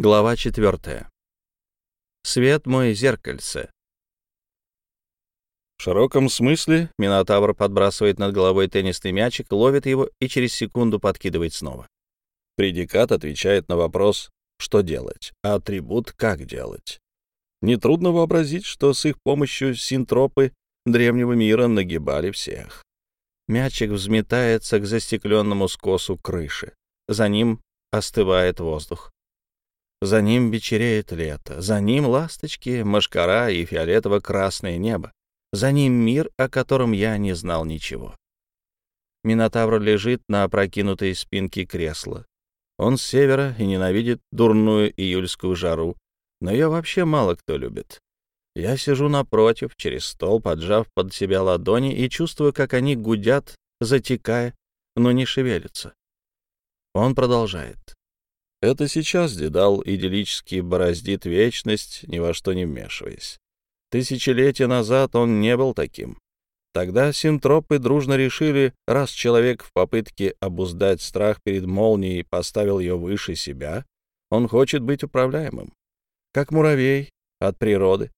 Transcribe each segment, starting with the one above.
Глава 4. Свет мой зеркальце. В широком смысле Минотавр подбрасывает над головой теннисный мячик, ловит его и через секунду подкидывает снова. Предикат отвечает на вопрос «что делать?», а атрибут «как делать?». Нетрудно вообразить, что с их помощью синтропы древнего мира нагибали всех. Мячик взметается к застекленному скосу крыши. За ним остывает воздух. За ним вечереет лето, за ним ласточки, машкара и фиолетово-красное небо. За ним мир, о котором я не знал ничего. Минотавр лежит на опрокинутой спинке кресла. Он с севера и ненавидит дурную июльскую жару, но ее вообще мало кто любит. Я сижу напротив, через стол, поджав под себя ладони и чувствую, как они гудят, затекая, но не шевелятся. Он продолжает. Это сейчас Дедал идиллически бороздит вечность, ни во что не вмешиваясь. Тысячелетия назад он не был таким. Тогда синтропы дружно решили, раз человек в попытке обуздать страх перед молнией поставил ее выше себя, он хочет быть управляемым, как муравей от природы.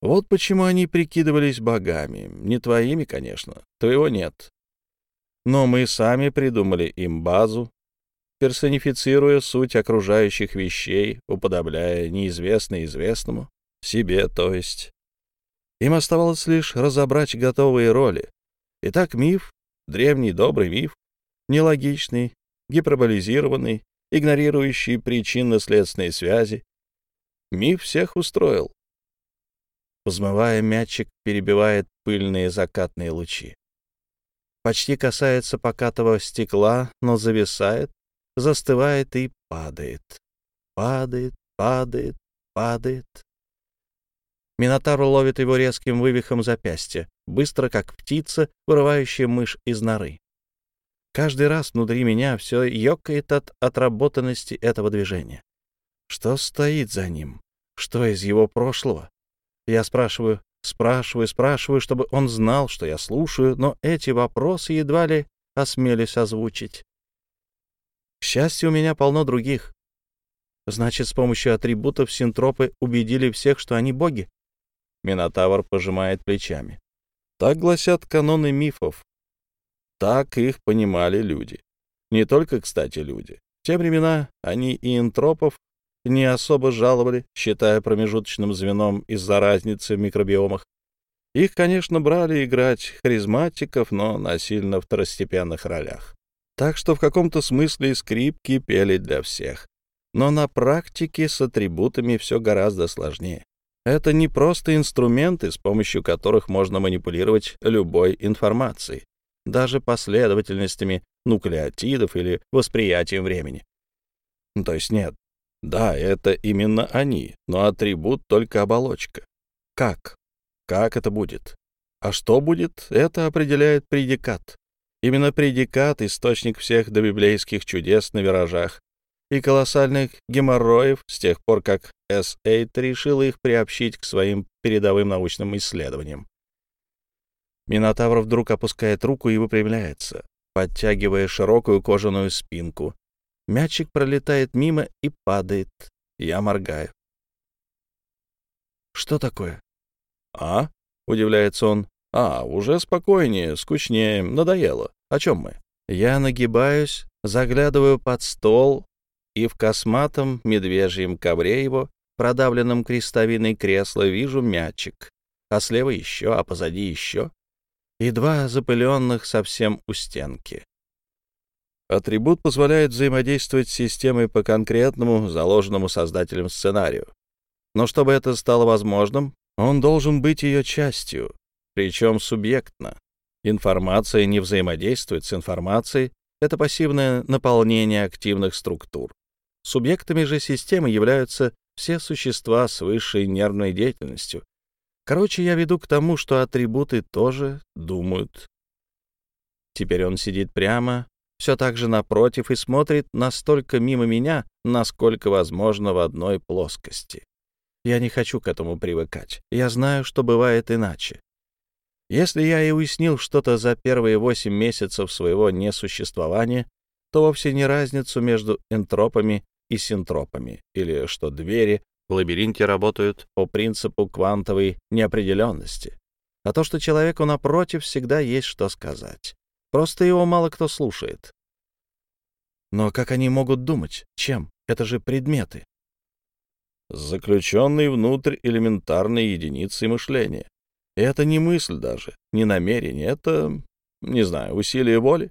Вот почему они прикидывались богами. Не твоими, конечно, твоего нет. Но мы сами придумали им базу, персонифицируя суть окружающих вещей, уподобляя неизвестное известному, себе, то есть. Им оставалось лишь разобрать готовые роли. Итак, миф, древний добрый миф, нелогичный, гиперболизированный, игнорирующий причинно-следственные связи. Миф всех устроил. Взмывая, мячик перебивает пыльные закатные лучи. Почти касается покатого стекла, но зависает, застывает и падает. Падает, падает, падает. Минотавр ловит его резким вывихом запястья, быстро, как птица, вырывающая мышь из норы. Каждый раз внутри меня все ёкает от отработанности этого движения. Что стоит за ним? Что из его прошлого? Я спрашиваю, спрашиваю, спрашиваю, чтобы он знал, что я слушаю, но эти вопросы едва ли осмелюсь озвучить. К счастью, у меня полно других. Значит, с помощью атрибутов синтропы убедили всех, что они боги? Минотавр пожимает плечами. Так гласят каноны мифов. Так их понимали люди. Не только, кстати, люди. В те времена они и энтропов не особо жаловали, считая промежуточным звеном из-за разницы в микробиомах. Их, конечно, брали играть харизматиков, но насильно второстепенных ролях. Так что в каком-то смысле скрипки пели для всех. Но на практике с атрибутами все гораздо сложнее. Это не просто инструменты, с помощью которых можно манипулировать любой информацией, даже последовательностями нуклеотидов или восприятием времени. То есть нет, да, это именно они, но атрибут только оболочка. Как? Как это будет? А что будет, это определяет предикат. Именно предикат — источник всех добиблейских чудес на виражах и колоссальных геморроев с тех пор, как С-8 решил их приобщить к своим передовым научным исследованиям. Минотавр вдруг опускает руку и выпрямляется, подтягивая широкую кожаную спинку. Мячик пролетает мимо и падает. Я моргаю. «Что такое?» «А?» — удивляется он. А, уже спокойнее, скучнее, надоело. О чем мы? Я нагибаюсь, заглядываю под стол, и в косматом медвежьем ковре его, продавленном крестовиной кресла, вижу мячик. А слева еще, а позади еще. И два запыленных совсем у стенки. Атрибут позволяет взаимодействовать с системой по конкретному, заложенному создателем сценарию. Но чтобы это стало возможным, он должен быть ее частью, причем субъектно. Информация не взаимодействует с информацией, это пассивное наполнение активных структур. Субъектами же системы являются все существа с высшей нервной деятельностью. Короче, я веду к тому, что атрибуты тоже думают. Теперь он сидит прямо, все так же напротив и смотрит настолько мимо меня, насколько возможно в одной плоскости. Я не хочу к этому привыкать. Я знаю, что бывает иначе. Если я и уяснил что-то за первые восемь месяцев своего несуществования, то вовсе не разницу между энтропами и синтропами, или что двери в лабиринте работают по принципу квантовой неопределенности, а то, что человеку напротив всегда есть что сказать. Просто его мало кто слушает. Но как они могут думать? Чем? Это же предметы. Заключенные внутрь элементарной единицы мышления. Это не мысль даже, не намерение, это, не знаю, усилие воли.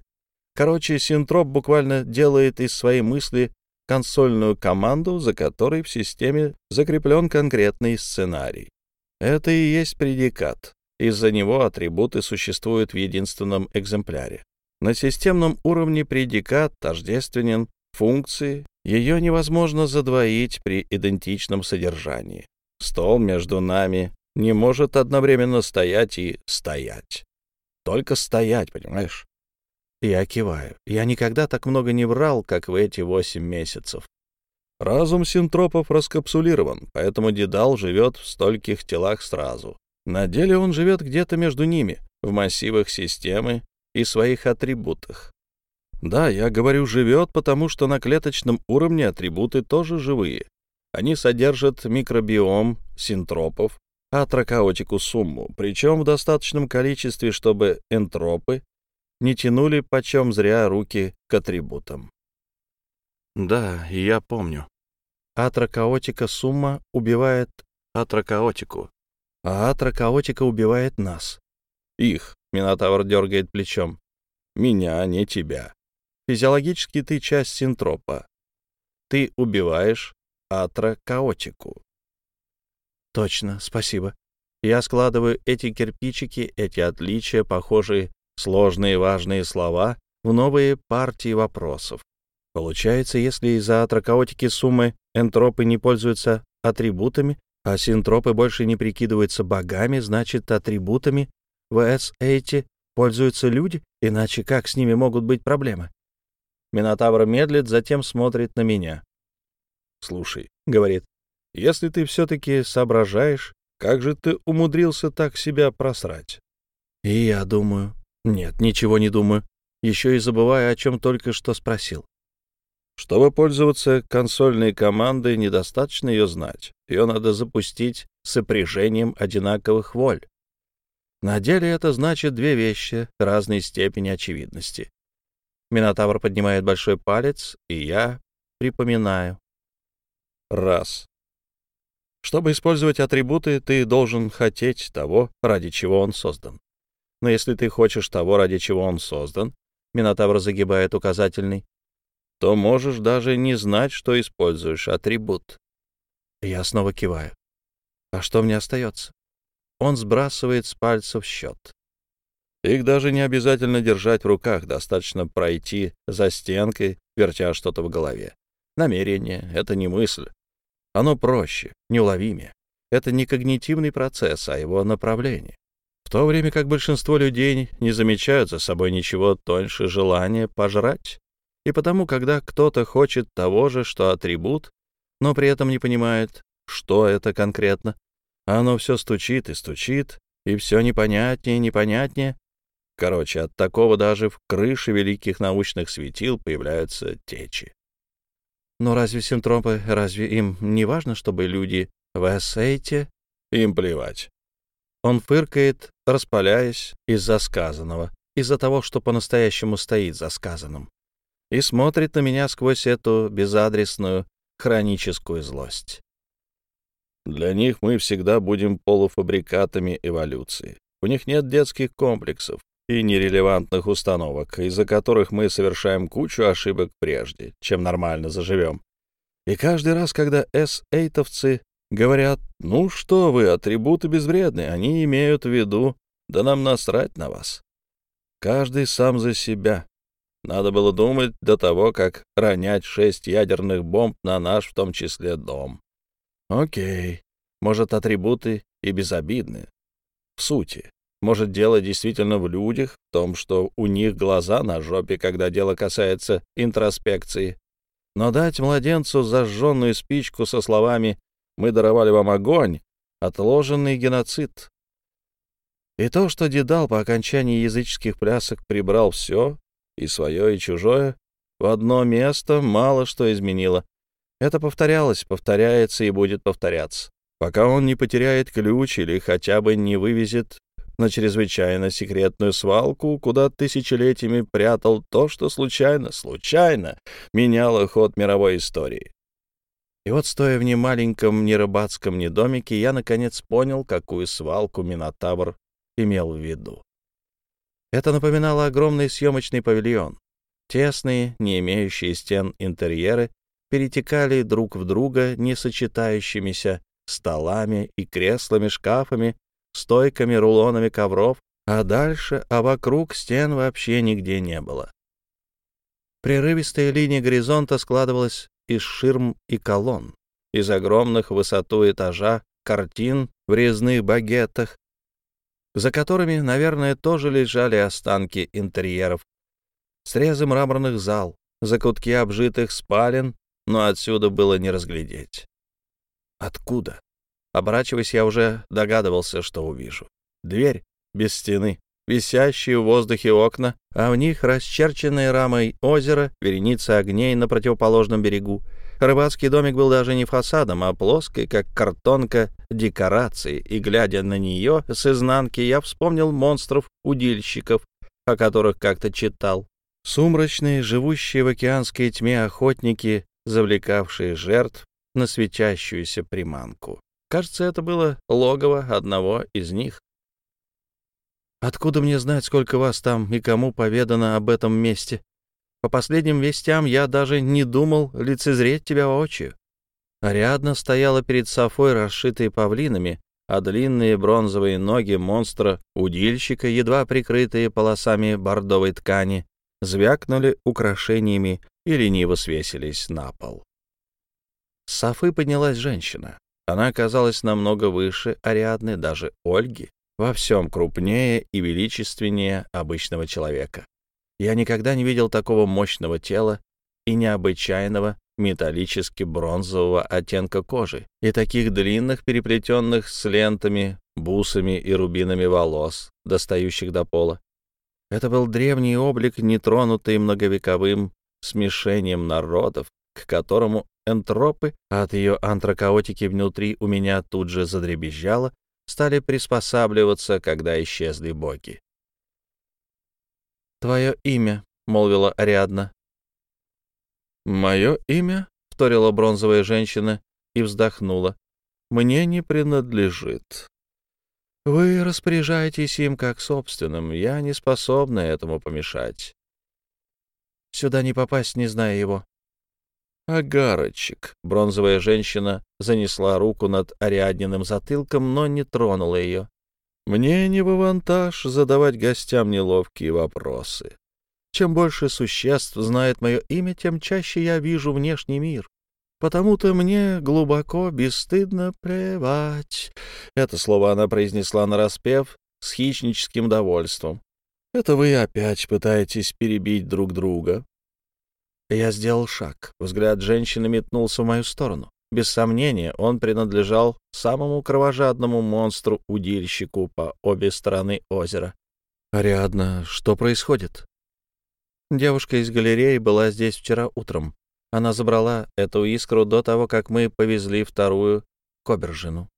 Короче, синтроп буквально делает из своей мысли консольную команду, за которой в системе закреплен конкретный сценарий. Это и есть предикат. Из-за него атрибуты существуют в единственном экземпляре. На системном уровне предикат тождественен функции, ее невозможно задвоить при идентичном содержании. Стол между нами не может одновременно стоять и стоять. Только стоять, понимаешь? Я киваю. Я никогда так много не врал, как в эти восемь месяцев. Разум синтропов раскапсулирован, поэтому Дедал живет в стольких телах сразу. На деле он живет где-то между ними, в массивах системы и своих атрибутах. Да, я говорю «живет», потому что на клеточном уровне атрибуты тоже живые. Они содержат микробиом синтропов, атрокаотику сумму, причем в достаточном количестве, чтобы энтропы не тянули почем зря руки к атрибутам. Да, я помню. Атрокаотика сумма убивает атрокаотику, а атрокаотика убивает нас. Их, Минотавр дергает плечом. Меня, не тебя. Физиологически ты часть синтропа. Ты убиваешь атрокаотику. Точно, спасибо. Я складываю эти кирпичики, эти отличия, похожие сложные важные слова в новые партии вопросов. Получается, если из-за атрокаотики суммы энтропы не пользуются атрибутами, а синтропы больше не прикидываются богами, значит, атрибутами в S8 пользуются люди, иначе как с ними могут быть проблемы? Минотавр медлит, затем смотрит на меня. «Слушай», — говорит, — «если ты все-таки соображаешь, как же ты умудрился так себя просрать?» И я думаю, нет, ничего не думаю. Еще и забываю, о чем только что спросил. Чтобы пользоваться консольной командой, недостаточно ее знать. Ее надо запустить сопряжением одинаковых воль. На деле это значит две вещи разной степени очевидности. Минотавр поднимает большой палец, и я припоминаю. Раз. Чтобы использовать атрибуты, ты должен хотеть того, ради чего он создан. Но если ты хочешь того, ради чего он создан, Минотавр загибает указательный, то можешь даже не знать, что используешь атрибут. Я снова киваю. А что мне остается? Он сбрасывает с пальцев счет. Их даже не обязательно держать в руках, достаточно пройти за стенкой, вертя что-то в голове. Намерение — это не мысль. Оно проще, неуловимее. Это не когнитивный процесс, а его направление то время как большинство людей не замечают за собой ничего тоньше желания пожрать. И потому, когда кто-то хочет того же, что атрибут, но при этом не понимает, что это конкретно, оно все стучит и стучит, и все непонятнее и непонятнее. Короче, от такого даже в крыше великих научных светил появляются течи. Но разве синтропы, разве им не важно, чтобы люди в эссейте? Им плевать. Он фыркает, распаляясь из-за сказанного, из-за того, что по-настоящему стоит за сказанным, и смотрит на меня сквозь эту безадресную хроническую злость. Для них мы всегда будем полуфабрикатами эволюции. У них нет детских комплексов и нерелевантных установок, из-за которых мы совершаем кучу ошибок прежде, чем нормально заживем. И каждый раз, когда эс-эйтовцы Говорят, ну что вы, атрибуты безвредны, они имеют в виду, да нам насрать на вас. Каждый сам за себя. Надо было думать до того, как ронять шесть ядерных бомб на наш, в том числе, дом. Окей, может, атрибуты и безобидны. В сути, может, дело действительно в людях, в том, что у них глаза на жопе, когда дело касается интроспекции. Но дать младенцу зажженную спичку со словами мы даровали вам огонь, отложенный геноцид. И то, что Дедал по окончании языческих плясок прибрал все, и свое, и чужое, в одно место мало что изменило. Это повторялось, повторяется и будет повторяться, пока он не потеряет ключ или хотя бы не вывезет на чрезвычайно секретную свалку, куда тысячелетиями прятал то, что случайно, случайно меняло ход мировой истории. И вот, стоя в немаленьком, ни рыбацком, ни домике, я, наконец, понял, какую свалку Минотавр имел в виду. Это напоминало огромный съемочный павильон. Тесные, не имеющие стен интерьеры перетекали друг в друга не сочетающимися столами и креслами, шкафами, стойками, рулонами ковров, а дальше, а вокруг стен вообще нигде не было. Прерывистая линия горизонта складывалась из ширм и колонн, из огромных высоту этажа картин в резных багетах, за которыми, наверное, тоже лежали останки интерьеров, срезы мраморных зал, закутки обжитых спален, но отсюда было не разглядеть. Откуда? Оборачиваясь, я уже догадывался, что увижу. Дверь без стены, висящие в воздухе окна, а в них расчерченные рамой озеро, вереница огней на противоположном берегу. Рыбацкий домик был даже не фасадом, а плоской, как картонка, декорации, и, глядя на нее с изнанки, я вспомнил монстров-удильщиков, о которых как-то читал. Сумрачные, живущие в океанской тьме охотники, завлекавшие жертв на светящуюся приманку. Кажется, это было логово одного из них. Откуда мне знать, сколько вас там и кому поведано об этом месте? По последним вестям я даже не думал лицезреть тебя воочию. Ариадна стояла перед Софой, расшитой павлинами, а длинные бронзовые ноги монстра-удильщика, едва прикрытые полосами бордовой ткани, звякнули украшениями и лениво свесились на пол. С Софы поднялась женщина. Она оказалась намного выше Ариадны, даже Ольги, во всем крупнее и величественнее обычного человека. Я никогда не видел такого мощного тела и необычайного металлически бронзового оттенка кожи и таких длинных, переплетенных с лентами, бусами и рубинами волос, достающих до пола. Это был древний облик, нетронутый многовековым смешением народов, к которому энтропы, от ее антрокаотики внутри у меня тут же задребезжало, стали приспосабливаться, когда исчезли боги. «Твое имя», — молвила Ариадна. «Мое имя?» — вторила бронзовая женщина и вздохнула. «Мне не принадлежит. Вы распоряжаетесь им как собственным, я не способна этому помешать. Сюда не попасть, не зная его. Агарочек. Бронзовая женщина занесла руку над Ариадниным затылком, но не тронула ее. Мне не в авантаж задавать гостям неловкие вопросы. Чем больше существ знает мое имя, тем чаще я вижу внешний мир. Потому-то мне глубоко, бесстыдно плевать. Это слово она произнесла нараспев с хищническим довольством. Это вы опять пытаетесь перебить друг друга. Я сделал шаг. Взгляд женщины метнулся в мою сторону. Без сомнения, он принадлежал самому кровожадному монстру-удильщику по обе стороны озера. «Ариадна, что происходит?» Девушка из галереи была здесь вчера утром. Она забрала эту искру до того, как мы повезли вторую Кобержину.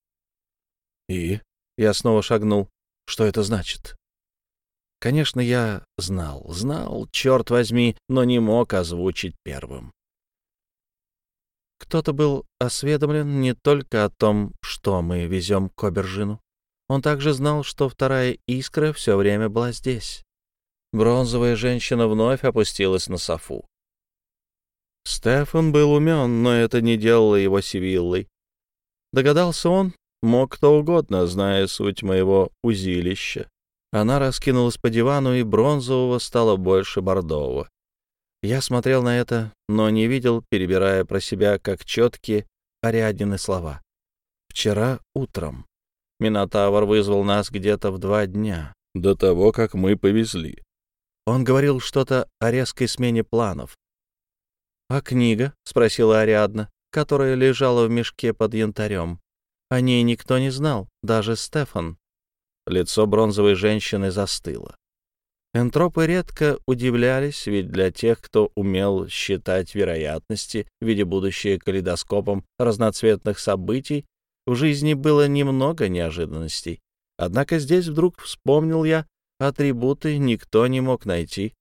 «И?» — я снова шагнул. «Что это значит?» Конечно, я знал, знал, черт возьми, но не мог озвучить первым. Кто-то был осведомлен не только о том, что мы везем к Обержину. Он также знал, что вторая искра все время была здесь. Бронзовая женщина вновь опустилась на софу. Стефан был умен, но это не делало его Сивиллой. Догадался он, мог кто угодно, зная суть моего узилища. Она раскинулась по дивану, и бронзового стало больше бордового. Я смотрел на это, но не видел, перебирая про себя, как четкие Ариаднины слова. «Вчера утром. Минотавр вызвал нас где-то в два дня, до того, как мы повезли. Он говорил что-то о резкой смене планов. «А книга?» — спросила Ариадна, которая лежала в мешке под янтарем. О ней никто не знал, даже Стефан. Лицо бронзовой женщины застыло. Энтропы редко удивлялись, ведь для тех, кто умел считать вероятности, видя будущее калейдоскопом разноцветных событий, в жизни было немного неожиданностей. Однако здесь вдруг вспомнил я, атрибуты никто не мог найти.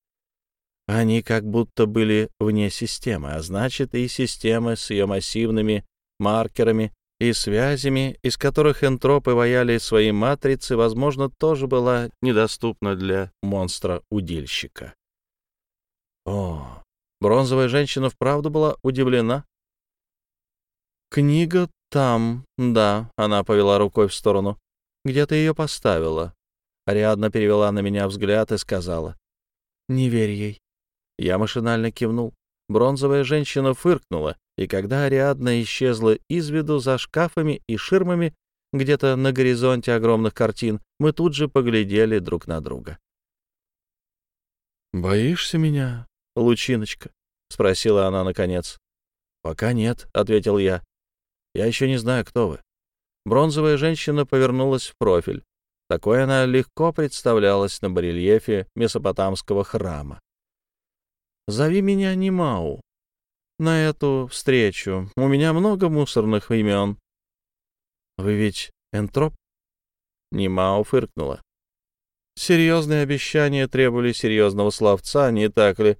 Они как будто были вне системы, а значит и системы с ее массивными маркерами и связями, из которых энтропы ваяли свои матрицы, возможно, тоже была недоступна для монстра-удильщика. О, бронзовая женщина вправду была удивлена. «Книга там, да», — она повела рукой в сторону. «Где ты ее поставила?» Ариадна перевела на меня взгляд и сказала. «Не верь ей». Я машинально кивнул. Бронзовая женщина фыркнула, и когда Ариадна исчезла из виду за шкафами и ширмами, где-то на горизонте огромных картин, мы тут же поглядели друг на друга. «Боишься меня, Лучиночка?» — спросила она наконец. «Пока нет», — ответил я. «Я еще не знаю, кто вы». Бронзовая женщина повернулась в профиль. Такой она легко представлялась на барельефе месопотамского храма. «Зови меня Нимау», на эту встречу. У меня много мусорных имен. Вы ведь энтроп? Нимао фыркнула. Серьезные обещания требовали серьезного словца, не так ли?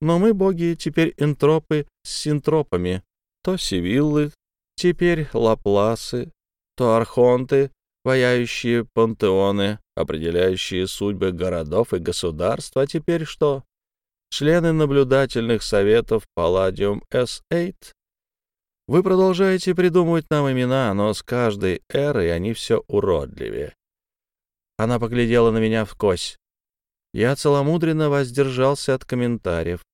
Но мы, боги, теперь энтропы с синтропами. То сивиллы, теперь лапласы, то архонты, ваяющие пантеоны, определяющие судьбы городов и государств, а теперь что? Члены наблюдательных советов Palladium S8. Вы продолжаете придумывать нам имена, но с каждой эрой они все уродливее. Она поглядела на меня вкось. Я целомудренно воздержался от комментариев.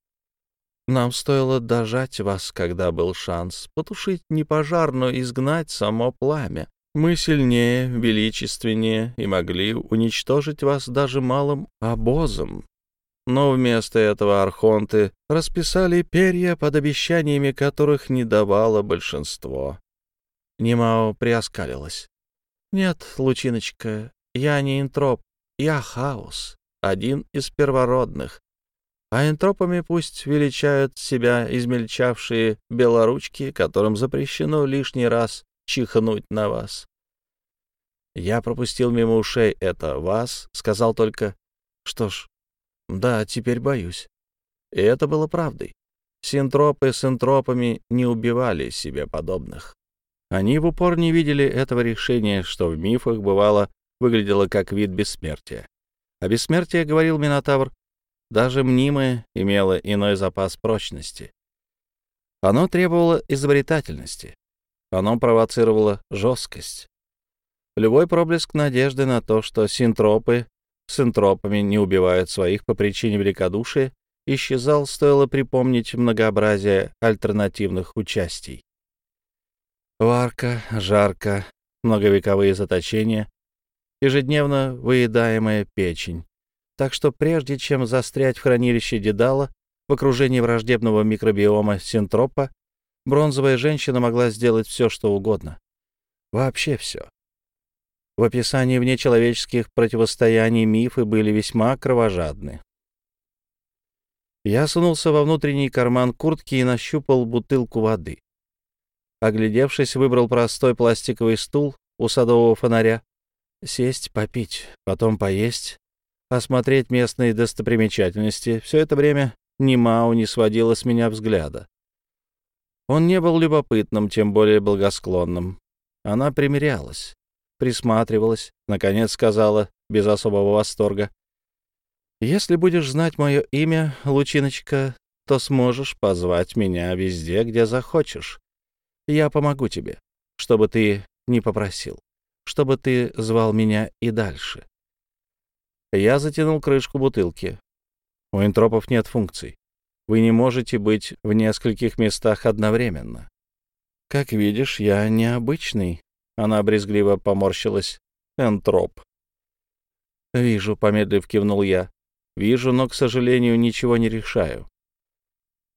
Нам стоило дожать вас, когда был шанс, потушить не пожар, но изгнать само пламя. Мы сильнее, величественнее и могли уничтожить вас даже малым обозом, но вместо этого архонты расписали перья, под обещаниями которых не давало большинство. Нимао приоскалилась. «Нет, Лучиночка, я не энтроп, я хаос, один из первородных. А энтропами пусть величают себя измельчавшие белоручки, которым запрещено лишний раз чихнуть на вас. Я пропустил мимо ушей это «вас», сказал только «Что ж, да, теперь боюсь. И это было правдой. Синтропы с энтропами не убивали себе подобных. Они в упор не видели этого решения, что в мифах бывало выглядело как вид бессмертия. А бессмертие, говорил Минотавр, даже мнимое имело иной запас прочности. Оно требовало изобретательности. Оно провоцировало жесткость. Любой проблеск надежды на то, что синтропы с энтропами не убивают своих по причине великодушия, исчезал, стоило припомнить многообразие альтернативных участий. Варка, жарко, многовековые заточения, ежедневно выедаемая печень. Так что прежде чем застрять в хранилище Дедала, в окружении враждебного микробиома синтропа, бронзовая женщина могла сделать все, что угодно. Вообще все. В описании внечеловеческих противостояний мифы были весьма кровожадны. Я сунулся во внутренний карман куртки и нащупал бутылку воды. Оглядевшись, выбрал простой пластиковый стул у садового фонаря. Сесть, попить, потом поесть, осмотреть местные достопримечательности. Все это время Нимау не сводила с меня взгляда. Он не был любопытным, тем более благосклонным. Она примирялась присматривалась, наконец сказала, без особого восторга. «Если будешь знать мое имя, Лучиночка, то сможешь позвать меня везде, где захочешь. Я помогу тебе, чтобы ты не попросил, чтобы ты звал меня и дальше». Я затянул крышку бутылки. У энтропов нет функций. Вы не можете быть в нескольких местах одновременно. Как видишь, я необычный она брезгливо поморщилась. Энтроп. «Вижу», — помедлив кивнул я. «Вижу, но, к сожалению, ничего не решаю».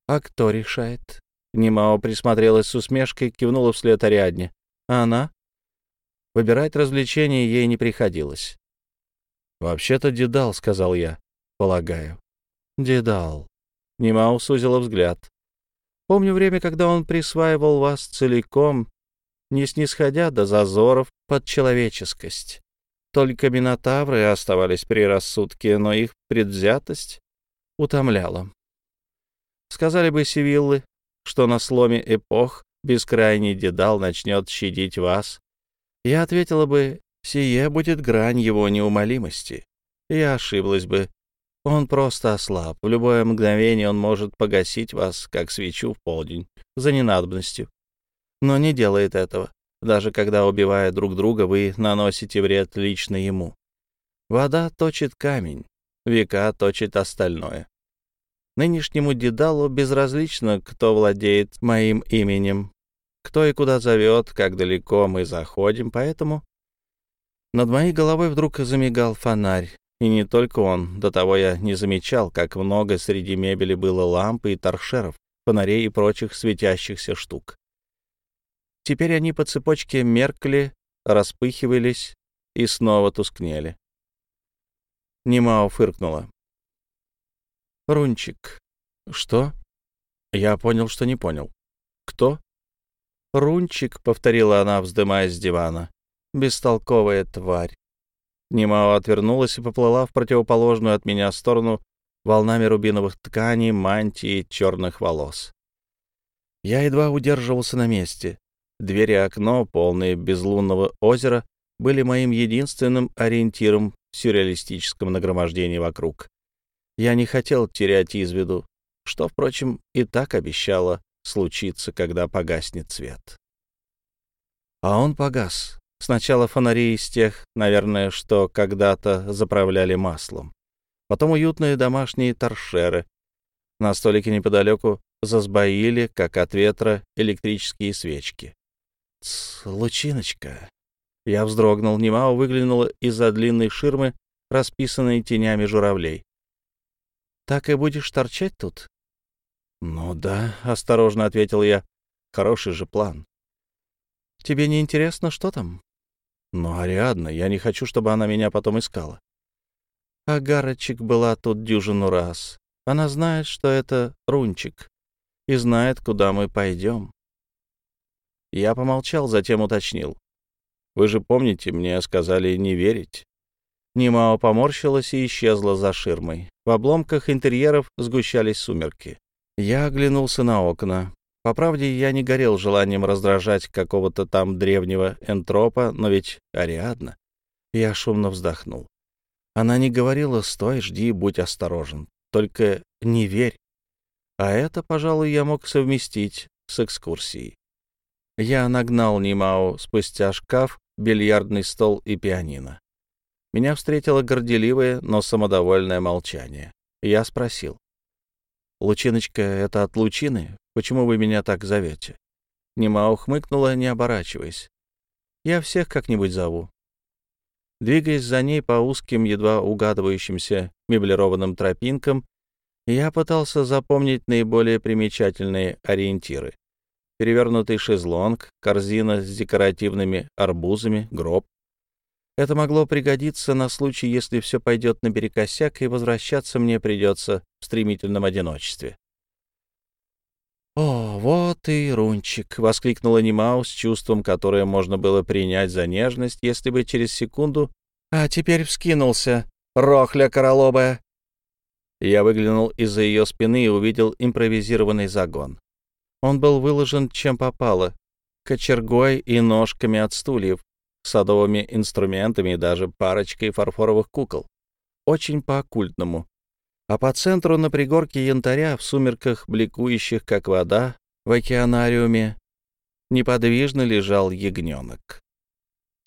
«А кто решает?» Немао присмотрелась с усмешкой, кивнула вслед Ариадне. «А она?» Выбирать развлечения ей не приходилось. «Вообще-то Дедал», — сказал я. полагаю. Дедал. Нимау сузила взгляд. Помню время, когда он присваивал вас целиком, не снисходя до зазоров под человеческость. Только минотавры оставались при рассудке, но их предвзятость утомляла. Сказали бы Сивиллы, что на сломе эпох бескрайний дедал начнет щадить вас. Я ответила бы, сие будет грань его неумолимости. Я ошиблась бы. Он просто ослаб. В любое мгновение он может погасить вас, как свечу в полдень, за ненадобностью. Но не делает этого. Даже когда, убивая друг друга, вы наносите вред лично ему. Вода точит камень, века точит остальное. Нынешнему Дедалу безразлично, кто владеет моим именем, кто и куда зовет, как далеко мы заходим, поэтому... Над моей головой вдруг замигал фонарь, и не только он. До того я не замечал, как много среди мебели было лампы и торшеров, фонарей и прочих светящихся штук. Теперь они по цепочке меркли, распыхивались и снова тускнели. Немао фыркнула. Рунчик. Что? Я понял, что не понял. Кто? Рунчик, повторила она, вздымаясь с дивана. Бестолковая тварь. Немао отвернулась и поплыла в противоположную от меня сторону волнами рубиновых тканей, мантии, черных волос. Я едва удерживался на месте. Двери и окно, полные безлунного озера, были моим единственным ориентиром в сюрреалистическом нагромождении вокруг. Я не хотел терять из виду, что, впрочем, и так обещало случиться, когда погаснет свет. А он погас. Сначала фонари из тех, наверное, что когда-то заправляли маслом. Потом уютные домашние торшеры. На столике неподалеку засбоили, как от ветра, электрические свечки. «Тсс, лучиночка!» Я вздрогнул, немало выглянула из-за длинной ширмы, расписанной тенями журавлей. Так и будешь торчать тут? — Ну да, — осторожно ответил я. — Хороший же план. — Тебе не интересно, что там? — Ну, Ариадна, я не хочу, чтобы она меня потом искала. Агарочек была тут дюжину раз. Она знает, что это Рунчик, и знает, куда мы пойдем. Я помолчал, затем уточнил. Вы же помните, мне сказали не верить. Нимао поморщилась и исчезла за ширмой. В обломках интерьеров сгущались сумерки. Я оглянулся на окна. По правде, я не горел желанием раздражать какого-то там древнего энтропа, но ведь Ариадна. Я шумно вздохнул. Она не говорила «стой, жди, будь осторожен», только «не верь». А это, пожалуй, я мог совместить с экскурсией. Я нагнал Нимао спустя шкаф, бильярдный стол и пианино. Меня встретило горделивое, но самодовольное молчание. Я спросил. «Лучиночка, это от лучины? Почему вы меня так зовете?» Нема ухмыкнула, не оборачиваясь. «Я всех как-нибудь зову». Двигаясь за ней по узким, едва угадывающимся меблированным тропинкам, я пытался запомнить наиболее примечательные ориентиры. Перевернутый шезлонг, корзина с декоративными арбузами, гроб, это могло пригодиться на случай, если все пойдет наперекосяк, и возвращаться мне придется в стремительном одиночестве. «О, вот и рунчик!» — воскликнула Нимау с чувством, которое можно было принять за нежность, если бы через секунду... «А теперь вскинулся! Рохля королобая!» Я выглянул из-за ее спины и увидел импровизированный загон. Он был выложен чем попало — кочергой и ножками от стульев, садовыми инструментами и даже парочкой фарфоровых кукол. Очень по-оккультному. А по центру на пригорке янтаря, в сумерках, бликующих, как вода, в океанариуме, неподвижно лежал ягненок.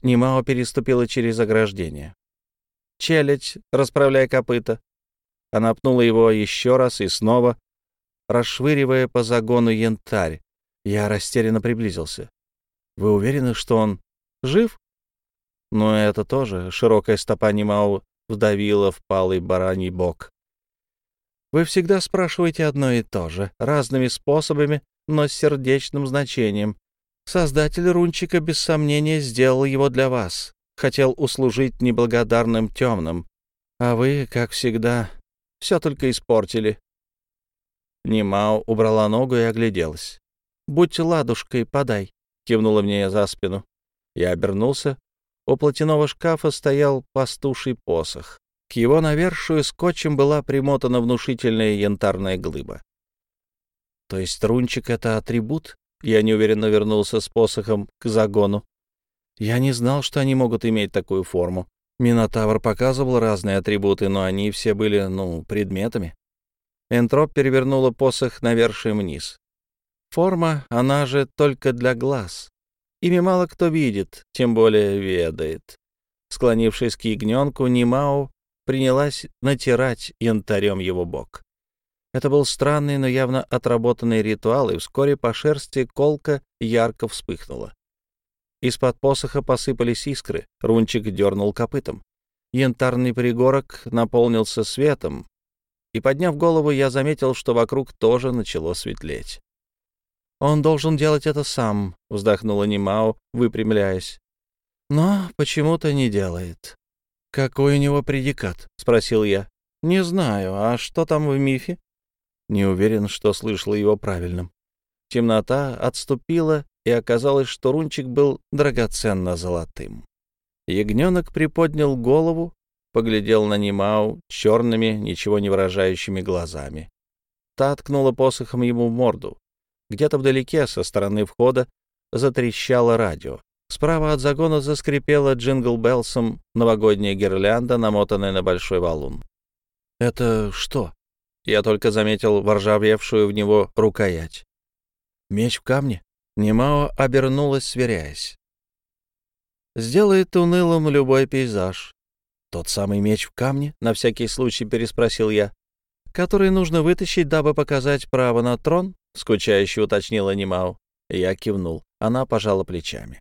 Немао переступила через ограждение. Челядь, расправляя копыта. Она пнула его еще раз и снова, расшвыривая по загону янтарь. Я растерянно приблизился. «Вы уверены, что он жив?» Но это тоже широкая стопа Нимау вдавила в палый бараний бок. Вы всегда спрашиваете одно и то же, разными способами, но с сердечным значением. Создатель Рунчика, без сомнения, сделал его для вас. Хотел услужить неблагодарным темным. А вы, как всегда, все только испортили». Нимао убрала ногу и огляделась. «Будь ладушкой, подай», — кивнула мне за спину. Я обернулся. У платяного шкафа стоял пастуший посох. К его навершию скотчем была примотана внушительная янтарная глыба. То есть рунчик — это атрибут? Я неуверенно вернулся с посохом к загону. Я не знал, что они могут иметь такую форму. Минотавр показывал разные атрибуты, но они все были, ну, предметами. Энтроп перевернула посох навершием вниз. Форма, она же только для глаз. Ими мало кто видит, тем более ведает. Склонившись к ягненку, Нимау принялась натирать янтарем его бок. Это был странный, но явно отработанный ритуал, и вскоре по шерсти колка ярко вспыхнула. Из-под посоха посыпались искры, Рунчик дернул копытом. Янтарный пригорок наполнился светом, и, подняв голову, я заметил, что вокруг тоже начало светлеть. «Он должен делать это сам», — вздохнула Нимао, выпрямляясь. «Но почему-то не делает». «Какой у него предикат?» — спросил я. «Не знаю. А что там в мифе?» Не уверен, что слышал его правильным. Темнота отступила, и оказалось, что рунчик был драгоценно золотым. Ягненок приподнял голову, поглядел на Нимау черными, ничего не выражающими глазами. Та ткнула посохом ему в морду. Где-то вдалеке, со стороны входа, затрещало радио. Справа от загона заскрипела джингл-беллсом новогодняя гирлянда, намотанная на большой валун. «Это что?» Я только заметил воржавевшую в него рукоять. «Меч в камне?» Немао обернулась, сверяясь. «Сделает унылым любой пейзаж». «Тот самый меч в камне?» — на всякий случай переспросил я. «Который нужно вытащить, дабы показать право на трон?» — скучающе уточнила Нимау. Я кивнул. Она пожала плечами.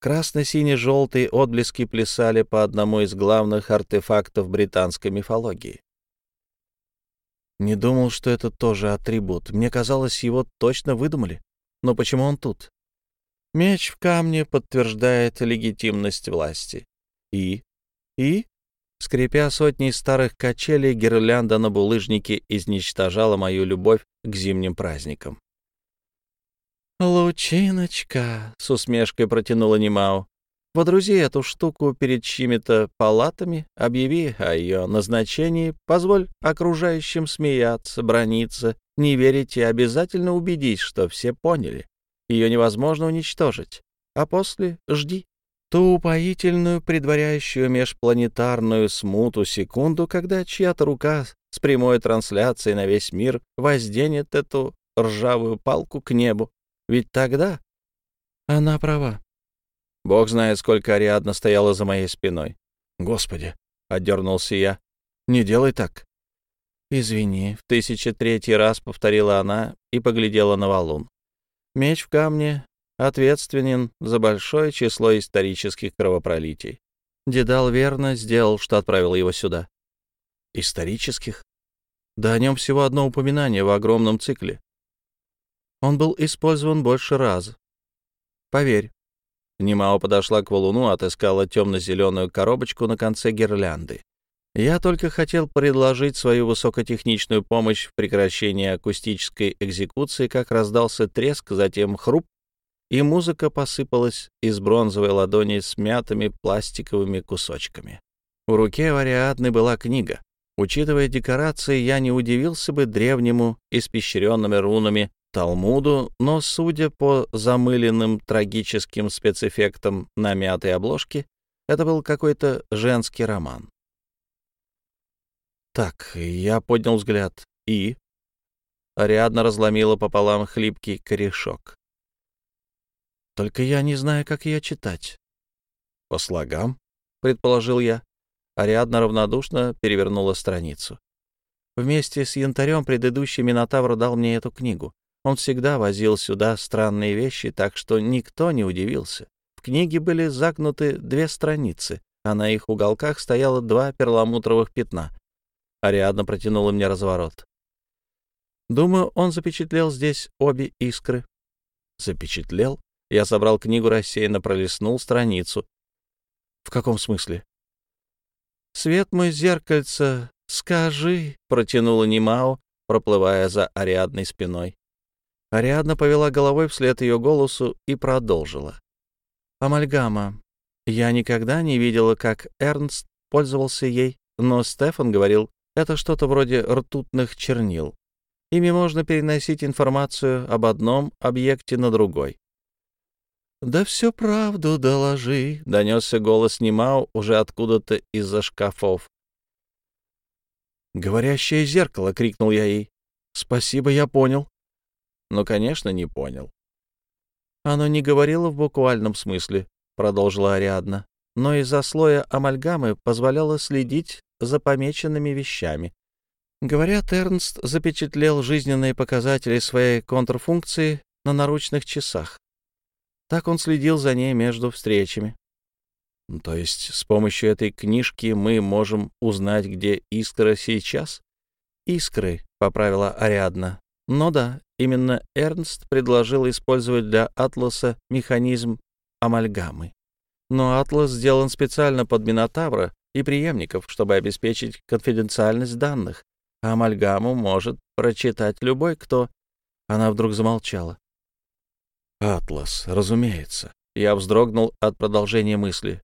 Красно-сине-желтые отблески плясали по одному из главных артефактов британской мифологии. Не думал, что это тоже атрибут. Мне казалось, его точно выдумали. Но почему он тут? Меч в камне подтверждает легитимность власти. И? И? Скрипя сотни старых качелей, гирлянда на булыжнике изничтожала мою любовь к зимним праздникам. «Лучиночка!» — с усмешкой протянула Немау. «Водрузи эту штуку перед чьими-то палатами, объяви о ее назначении, позволь окружающим смеяться, брониться, не верить и обязательно убедись, что все поняли. Ее невозможно уничтожить. А после жди» ту упоительную, предваряющую межпланетарную смуту секунду, когда чья-то рука с прямой трансляцией на весь мир возденет эту ржавую палку к небу. Ведь тогда она права. Бог знает, сколько Ариадна стояла за моей спиной. «Господи!» — отдернулся я. «Не делай так!» «Извини», — в тысяча третий раз повторила она и поглядела на валун. Меч в камне ответственен за большое число исторических кровопролитий. Дедал верно сделал, что отправил его сюда. Исторических? Да о нем всего одно упоминание в огромном цикле. Он был использован больше раз. Поверь. Немао подошла к валуну, отыскала темно-зеленую коробочку на конце гирлянды. Я только хотел предложить свою высокотехничную помощь в прекращении акустической экзекуции, как раздался треск, затем хруп, и музыка посыпалась из бронзовой ладони с мятыми пластиковыми кусочками. В руке Вариадны была книга. Учитывая декорации, я не удивился бы древнему, испещренными рунами, Талмуду, но, судя по замыленным трагическим спецэффектам на мятой обложке, это был какой-то женский роман. Так, я поднял взгляд. И? Ариадна разломила пополам хлипкий корешок. Только я не знаю, как ее читать. — По слогам, — предположил я. Ариадна равнодушно перевернула страницу. Вместе с янтарем предыдущий Минотавр дал мне эту книгу. Он всегда возил сюда странные вещи, так что никто не удивился. В книге были загнуты две страницы, а на их уголках стояло два перламутровых пятна. Ариадна протянула мне разворот. Думаю, он запечатлел здесь обе искры. Запечатлел? Я собрал книгу, рассеянно пролистнул страницу. В каком смысле? Свет мой зеркальца «Скажи», — протянула Нимао, проплывая за Ариадной спиной. Ариадна повела головой вслед ее голосу и продолжила. «Амальгама. Я никогда не видела, как Эрнст пользовался ей, но Стефан говорил, это что-то вроде ртутных чернил. Ими можно переносить информацию об одном объекте на другой. «Да все правду доложи», — донесся голос Немау уже откуда-то из-за шкафов. «Говорящее зеркало!» — крикнул я ей. «Спасибо, я понял». Но, конечно, не понял. «Оно не говорило в буквальном смысле», — продолжила Ариадна, «но из-за слоя амальгамы позволяло следить за помеченными вещами. Говорят, Эрнст запечатлел жизненные показатели своей контрфункции на наручных часах. Так он следил за ней между встречами. То есть с помощью этой книжки мы можем узнать, где искра сейчас? Искры, — поправила Ариадна. Но да, именно Эрнст предложил использовать для Атласа механизм амальгамы. Но Атлас сделан специально под Минотавра и преемников, чтобы обеспечить конфиденциальность данных. А амальгаму может прочитать любой, кто... Она вдруг замолчала. «Атлас, разумеется». Я вздрогнул от продолжения мысли.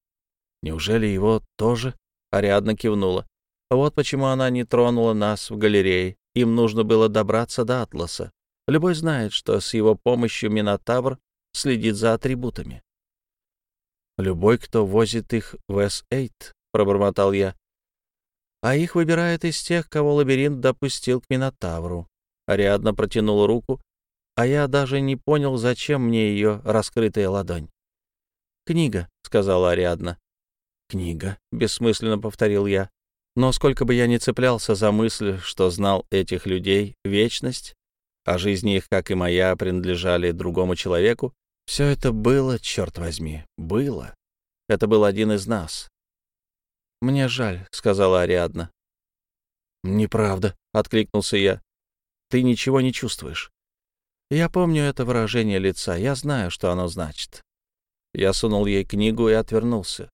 Неужели его тоже? Ариадна кивнула. Вот почему она не тронула нас в галерее. Им нужно было добраться до Атласа. Любой знает, что с его помощью Минотавр следит за атрибутами. «Любой, кто возит их в С-8», — пробормотал я. «А их выбирает из тех, кого лабиринт допустил к Минотавру». Ариадна протянула руку, а я даже не понял, зачем мне ее раскрытая ладонь. «Книга», — сказала Ариадна. «Книга», — бессмысленно повторил я. Но сколько бы я ни цеплялся за мысль, что знал этих людей вечность, а жизни их, как и моя, принадлежали другому человеку, все это было, черт возьми, было. Это был один из нас. «Мне жаль», — сказала Ариадна. «Неправда», — откликнулся я. «Ты ничего не чувствуешь». «Я помню это выражение лица, я знаю, что оно значит». Я сунул ей книгу и отвернулся.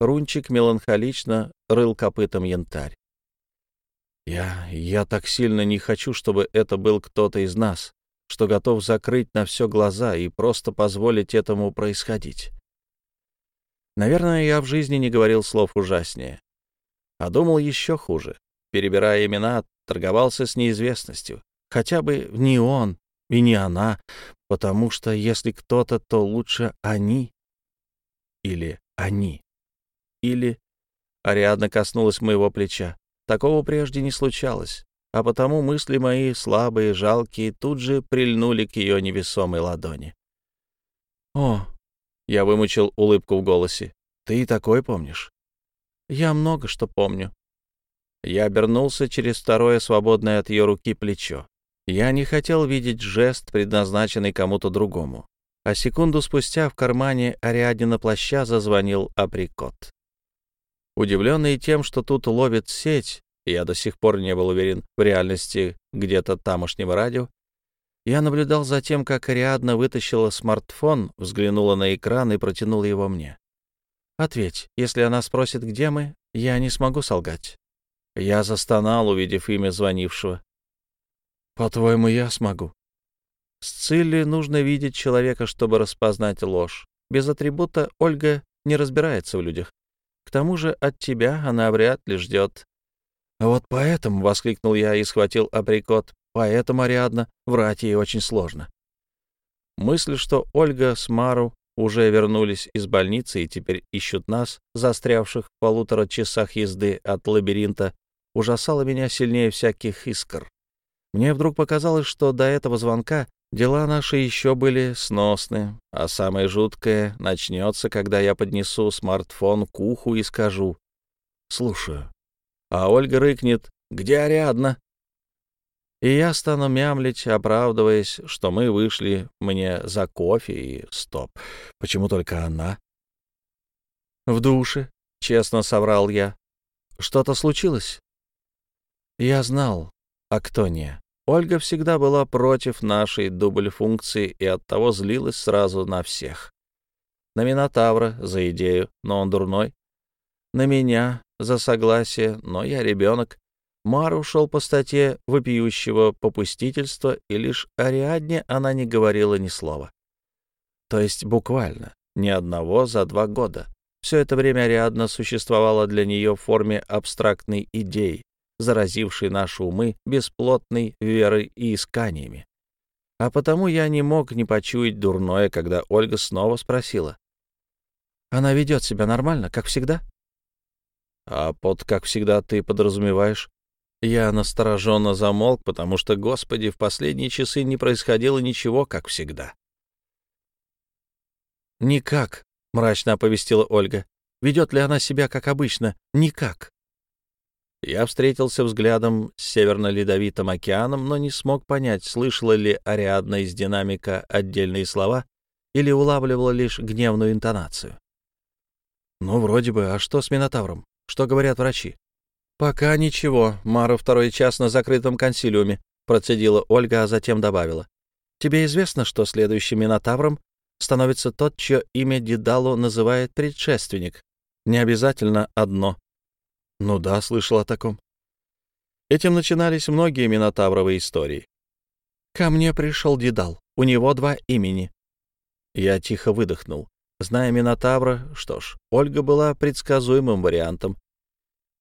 Рунчик меланхолично рыл копытом янтарь. «Я... я так сильно не хочу, чтобы это был кто-то из нас, что готов закрыть на все глаза и просто позволить этому происходить». Наверное, я в жизни не говорил слов ужаснее. А думал еще хуже. Перебирая имена, торговался с неизвестностью. Хотя бы не он и не она, потому что если кто-то, то лучше они или они. Или... Ариадна коснулась моего плеча. Такого прежде не случалось, а потому мысли мои, слабые, жалкие, тут же прильнули к ее невесомой ладони. «О!» — я вымучил улыбку в голосе. «Ты и такое помнишь?» «Я много что помню». Я обернулся через второе свободное от ее руки плечо. Я не хотел видеть жест, предназначенный кому-то другому. А секунду спустя в кармане Ариаднина плаща зазвонил априкот. Удивленный тем, что тут ловит сеть, я до сих пор не был уверен в реальности где-то тамошнего радио, я наблюдал за тем, как Ариадна вытащила смартфон, взглянула на экран и протянула его мне. «Ответь, если она спросит, где мы, я не смогу солгать». Я застонал, увидев имя звонившего. «По-твоему, я смогу?» С Цилли нужно видеть человека, чтобы распознать ложь. Без атрибута Ольга не разбирается в людях. К тому же от тебя она вряд ли ждет. А вот поэтому, — воскликнул я и схватил априкот, — поэтому, Ариадна, врать ей очень сложно. Мысль, что Ольга с Мару уже вернулись из больницы и теперь ищут нас, застрявших в полутора часах езды от лабиринта, ужасала меня сильнее всяких искр. Мне вдруг показалось, что до этого звонка Дела наши еще были сносны, а самое жуткое начнется, когда я поднесу смартфон к уху и скажу «Слушаю». А Ольга рыкнет «Где Ариадна?» И я стану мямлить, оправдываясь, что мы вышли мне за кофе и стоп. Почему только она? В душе, честно соврал я. Что-то случилось? Я знал, а кто не. Ольга всегда была против нашей дубль-функции и оттого злилась сразу на всех. На Минотавра за идею, но он дурной. На меня за согласие, но я ребенок. Мар ушел по статье вопиющего попустительства, и лишь Ариадне она не говорила ни слова. То есть буквально, ни одного за два года. Все это время Ариадна существовала для нее в форме абстрактной идеи, заразившей наши умы бесплотной верой и исканиями. А потому я не мог не почуять дурное, когда Ольга снова спросила. «Она ведет себя нормально, как всегда?» «А под «как всегда» ты подразумеваешь?» Я настороженно замолк, потому что, Господи, в последние часы не происходило ничего, как всегда. «Никак», — мрачно оповестила Ольга. «Ведет ли она себя, как обычно? Никак». Я встретился взглядом с Северно-Ледовитым океаном, но не смог понять, слышала ли Ариадна из динамика отдельные слова или улавливала лишь гневную интонацию. «Ну, вроде бы. А что с Минотавром? Что говорят врачи?» «Пока ничего. Мара второй час на закрытом консилиуме», — процедила Ольга, а затем добавила. «Тебе известно, что следующим Минотавром становится тот, чье имя Дедалу называет предшественник? Не обязательно одно. Ну да, слышал о таком. Этим начинались многие минотавровые истории. Ко мне пришел Дедал. У него два имени. Я тихо выдохнул. Зная Минотавра, что ж, Ольга была предсказуемым вариантом.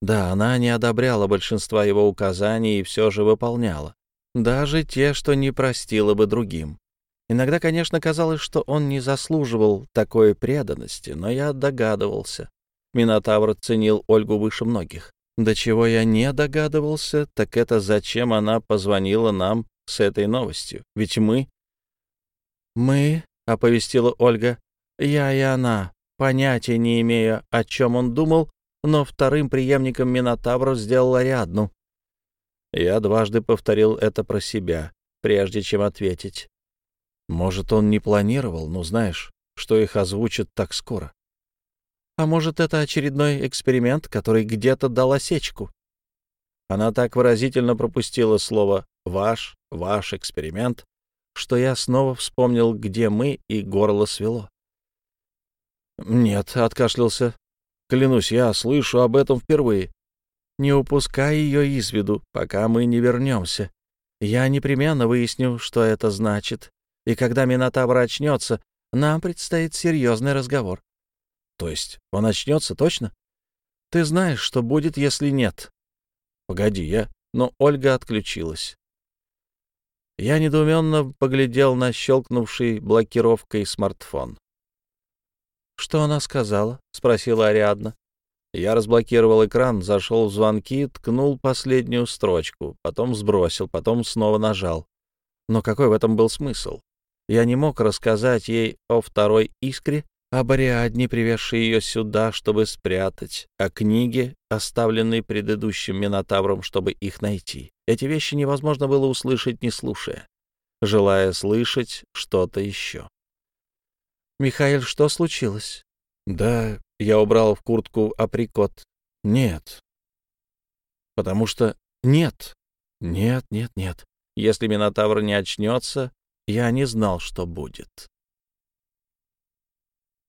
Да, она не одобряла большинства его указаний и все же выполняла. Даже те, что не простила бы другим. Иногда, конечно, казалось, что он не заслуживал такой преданности, но я догадывался. Минотавр ценил Ольгу выше многих. До чего я не догадывался, так это зачем она позвонила нам с этой новостью. Ведь мы... «Мы», — оповестила Ольга, — «я и она, понятия не имея, о чем он думал, но вторым преемником Минотавра сделал Ариадну». Я дважды повторил это про себя, прежде чем ответить. Может, он не планировал, но знаешь, что их озвучат так скоро. А может, это очередной эксперимент, который где-то дал осечку? Она так выразительно пропустила слово «ваш», «ваш эксперимент», что я снова вспомнил, где мы, и горло свело. «Нет», — откашлялся. «Клянусь, я слышу об этом впервые. Не упускай ее из виду, пока мы не вернемся. Я непременно выясню, что это значит, и когда Минотавр очнется, нам предстоит серьезный разговор. То есть он очнется точно? Ты знаешь, что будет, если нет. Погоди, я... Но Ольга отключилась. Я недоуменно поглядел на щелкнувший блокировкой смартфон. «Что она сказала?» — спросила Ариадна. Я разблокировал экран, зашел в звонки, ткнул последнюю строчку, потом сбросил, потом снова нажал. Но какой в этом был смысл? Я не мог рассказать ей о второй искре, об Ариадне, привезшей ее сюда, чтобы спрятать, о книге, оставленной предыдущим Минотавром, чтобы их найти. Эти вещи невозможно было услышать, не слушая, желая слышать что-то еще. «Михаил, что случилось?» «Да, я убрал в куртку априкот. Нет. Потому что нет. Нет, нет, нет. Если Минотавр не очнется, я не знал, что будет.